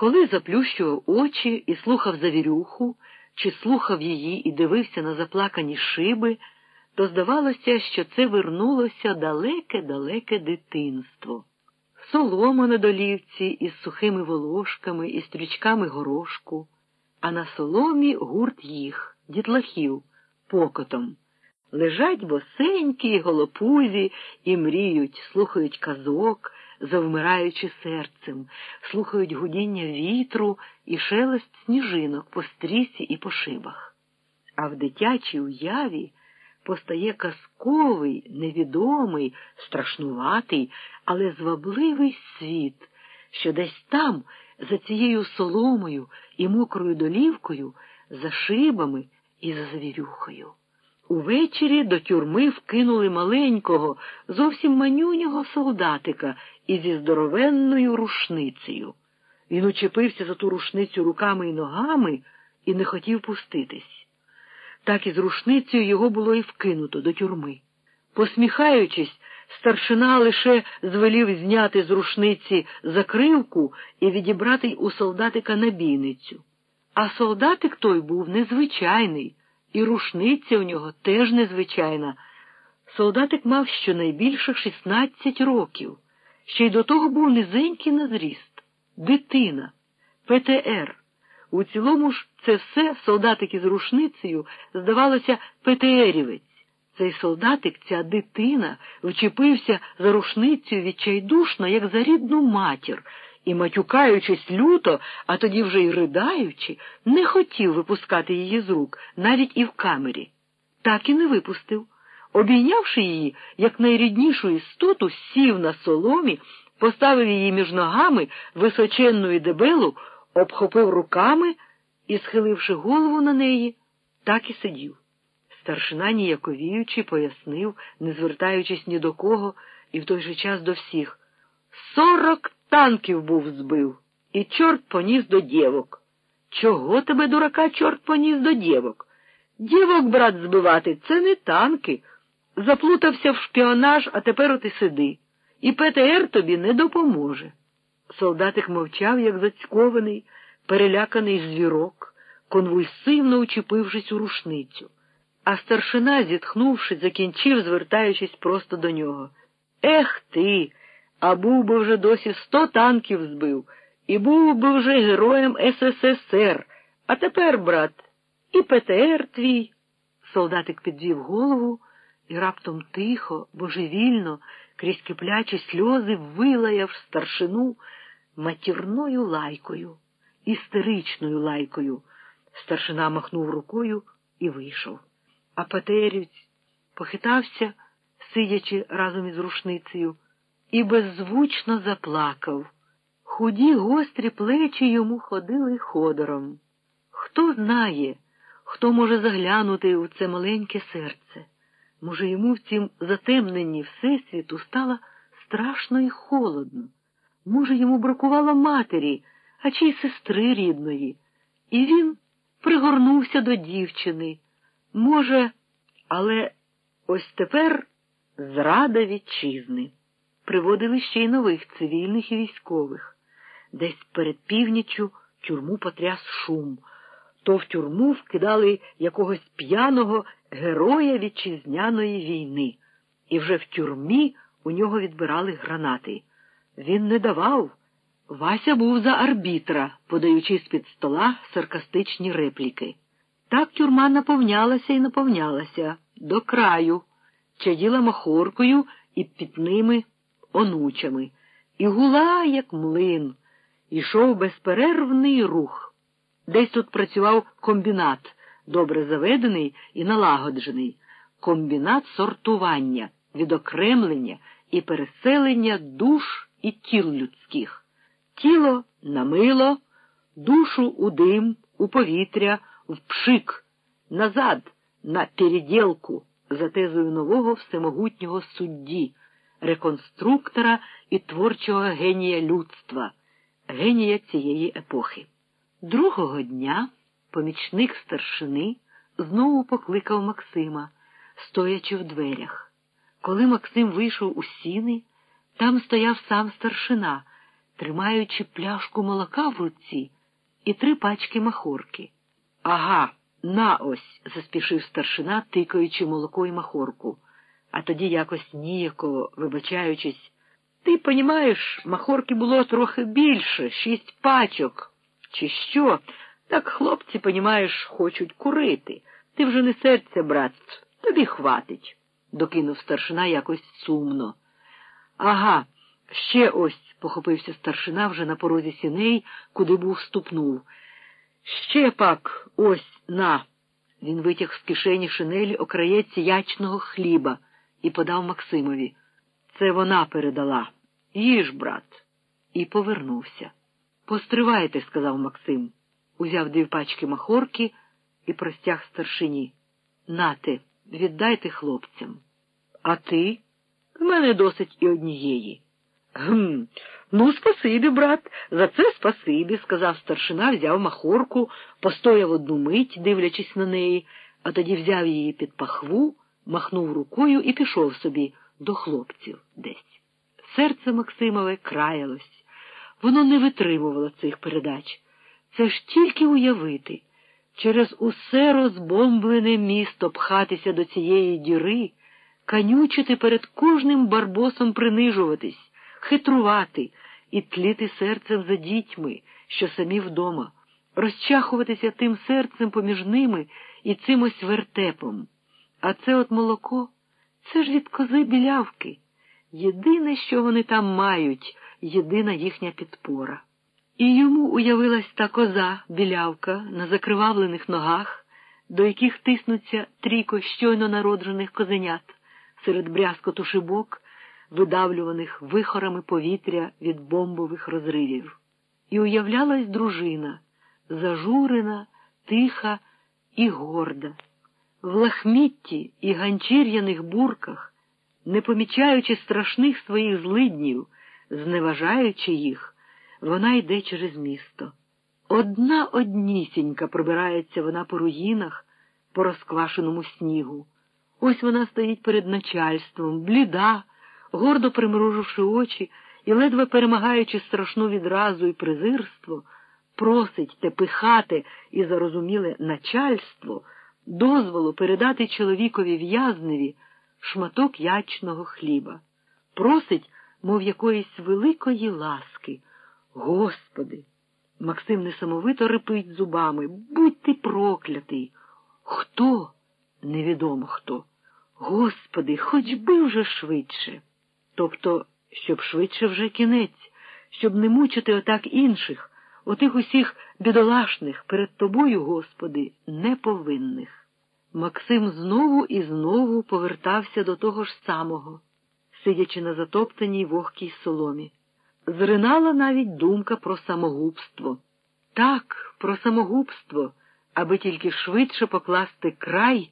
Коли заплющував очі і слухав завірюху, чи слухав її і дивився на заплакані шиби, то здавалося, що це вернулося далеке-далеке дитинство. Солома на долівці із сухими волошками і стрічками горошку, а на соломі гурт їх, дітлахів, покотом. Лежать босенькі, голопузі і мріють, слухають казок, завмираючи серцем, слухають гудіння вітру і шелест сніжинок по стрісі і по шибах. А в дитячій уяві постає казковий, невідомий, страшнуватий, але звабливий світ, що десь там, за цією соломою і мокрою долівкою, за шибами і за завірюхою. Увечері до тюрми вкинули маленького, зовсім манюнього солдатика зі здоровенною рушницею. Він учепився за ту рушницю руками і ногами і не хотів пуститись. Так і з рушницею його було і вкинуто до тюрми. Посміхаючись, старшина лише звелів зняти з рушниці закривку і відібрати у солдатика набійницю. А солдатик той був незвичайний, і рушниця у нього теж незвичайна. Солдатик мав щонайбільше 16 років, ще й до того був низенький на зріст, дитина, ПТР. У цілому ж це все солдатик із рушницею, здавалося, ПТРівець. Цей солдатик, ця дитина, вчепився за рушницею відчайдушно, як за рідну матір, і, матюкаючись люто, а тоді вже йридаючи, не хотів випускати її з рук, навіть і в камері. Так і не випустив. Обійнявши її, як найріднішу істоту, сів на соломі, поставив її між ногами височенну і дебелу, обхопив руками і, схиливши голову на неї, так і сидів. Старшина, ніяковіючи, пояснив, не звертаючись ні до кого, і в той же час до всіх. Сорок танків був збив, і чорт поніс до дєвок. Чого тебе, дурака, чорт поніс до дєвок? Дівок, брат, збивати, це не танки. Заплутався в шпіонаж, а тепер от і сиди. І ПТР тобі не допоможе. Солдатик мовчав, як зацькований, переляканий звірок, конвульсивно учепившись у рушницю. А старшина, зітхнувши, закінчив, звертаючись просто до нього. Ех ти! А був би вже досі сто танків збив, і був би вже героєм СССР. А тепер, брат, і ПТР твій. Солдатик підвів голову і раптом тихо, божевільно, крізь киплячі сльози вилаяв старшину матірною лайкою, істеричною лайкою. Старшина махнув рукою і вийшов. А Патерівць похитався, сидячи разом із рушницею, і беззвучно заплакав. Худі гострі плечі йому ходили ходором. Хто знає, хто може заглянути у це маленьке серце? Може, йому в цім затемненні Всесвіту стало страшно і холодно. Може, йому бракувало матері, а чи й сестри рідної, і він пригорнувся до дівчини. Може, але ось тепер зрада вітчизни. Приводили ще й нових цивільних і військових. Десь перед північчю тюрму потряс шум, то в тюрму вкидали якогось п'яного героя вітчизняної війни, і вже в тюрмі у нього відбирали гранати. Він не давав. Вася був за арбітра, подаючи з-під стола саркастичні репліки. Так тюрма наповнялася і наповнялася до краю, чаділа махоркою і пітними онучами, і гула, як млин, ішов безперервний рух. Десь тут працював комбінат, добре заведений і налагоджений, комбінат сортування, відокремлення і переселення душ і тіл людських. Тіло на мило, душу у дим, у повітря в пшик, назад, на переділку, за тезою нового всемогутнього судді, реконструктора і творчого генія людства, генія цієї епохи. Другого дня помічник старшини знову покликав Максима, стоячи в дверях. Коли Максим вийшов у сіни, там стояв сам старшина тримаючи пляшку молока в руці і три пачки махорки. Ага, на ось, заспішив старшина, тикаючи молоко і махорку, а тоді якось ніяково, вибачаючись, ти понімаєш, махорки було трохи більше, шість пачок. Чи що? Так хлопці, понімаєш, хочуть курити. Ти вже не серця, брат, тобі хватить, докинув старшина якось сумно. Ага, ще ось, похопився старшина вже на порозі сіней, куди був ступнув. Ще пак ось на. Він витяг з кишені шинелі окраєць ячного хліба і подав Максимові. Це вона передала. Їж, брат, і повернувся. Постривайте, сказав Максим, узяв дві пачки махорки і простяг старшині. Нате, віддайте хлопцям. А ти? В мене досить і однієї. Гм, ну, спасибі, брат, за це спасибі, сказав старшина, взяв махорку, постояв одну мить, дивлячись на неї, а тоді взяв її під пахву, махнув рукою і пішов собі до хлопців десь. Серце Максимове краялось. Воно не витримувало цих передач. Це ж тільки уявити. Через усе розбомблене місто пхатися до цієї діри, канючити перед кожним барбосом принижуватись, хитрувати і тліти серцем за дітьми, що самі вдома, розчахуватися тим серцем поміж ними і цим ось вертепом. А це от молоко, це ж від кози білявки. Єдине, що вони там мають, єдина їхня підпора. І йому уявилась та коза, білявка, на закривавлених ногах, до яких тиснуться трійко щойно народжених козенят серед брязкоту шибок, видавлюваних вихорами повітря від бомбових розривів. І уявлялась дружина, зажурена, тиха і горда. В лахмітті і ганчір'яних бурках, не помічаючи страшних своїх злиднів, зневажаючи їх, вона йде через місто. Одна однісінька пробирається вона по руїнах, по розквашеному снігу. Ось вона стоїть перед начальством, бліда, гордо примруживши очі і, ледве перемагаючи страшну відразу і презирство, просить те пихате і зарозуміле начальство дозволу передати чоловікові в'язневі шматок ячного хліба. Просить, мов якоїсь великої ласки. Господи! Максим несамовито рипить зубами. Будь ти проклятий. Хто? Невідомо хто. Господи, хоч би вже швидше. Тобто, щоб швидше вже кінець, щоб не мучити отак інших, отих усіх бідолашних перед тобою, Господи, неповинних. Максим знову і знову повертався до того ж самого, сидячи на затоптаній вогкій соломі. Зринала навіть думка про самогубство. Так, про самогубство, аби тільки швидше покласти край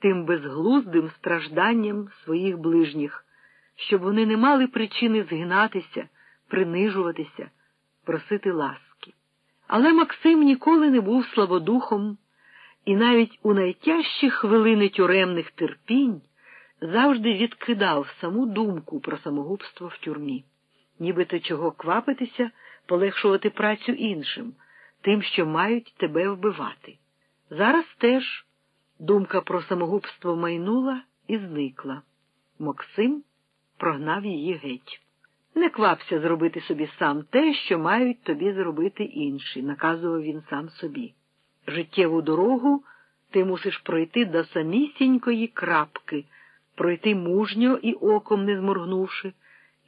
тим безглуздим стражданням своїх ближніх, щоб вони не мали причини згинатися, принижуватися, просити ласки. Але Максим ніколи не був слабодухом, і навіть у найтяжчі хвилини тюремних терпінь завжди відкидав саму думку про самогубство в тюрмі, нібито чого квапитися, полегшувати працю іншим, тим, що мають тебе вбивати. Зараз теж. Думка про самогубство майнула і зникла. Максим прогнав її геть. Не квапся зробити собі сам те, що мають тобі зробити інші, наказував він сам собі. Життєву дорогу ти мусиш пройти до самісінької крапки, пройти мужньо і оком не зморгнувши,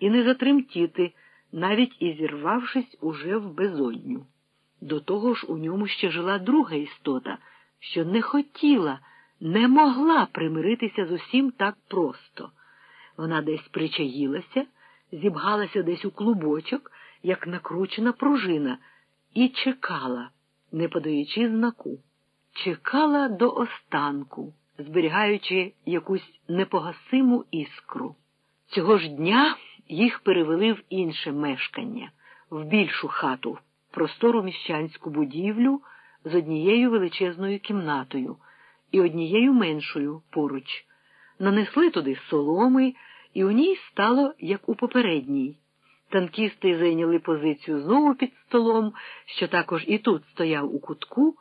і не затремтіти, навіть і зірвавшись уже в безодню. До того ж у ньому ще жила друга істота що не хотіла, не могла примиритися з усім так просто. Вона десь причаїлася, зібгалася десь у клубочок, як накручена пружина, і чекала, не подаючи знаку, чекала до останку, зберігаючи якусь непогасиму іскру. Цього ж дня їх перевели в інше мешкання, в більшу хату, простору міщанську будівлю з однією величезною кімнатою і однією меншою поруч. Нанесли туди соломи, і у ній стало, як у попередній. Танкісти зайняли позицію знову під столом, що також і тут стояв у кутку.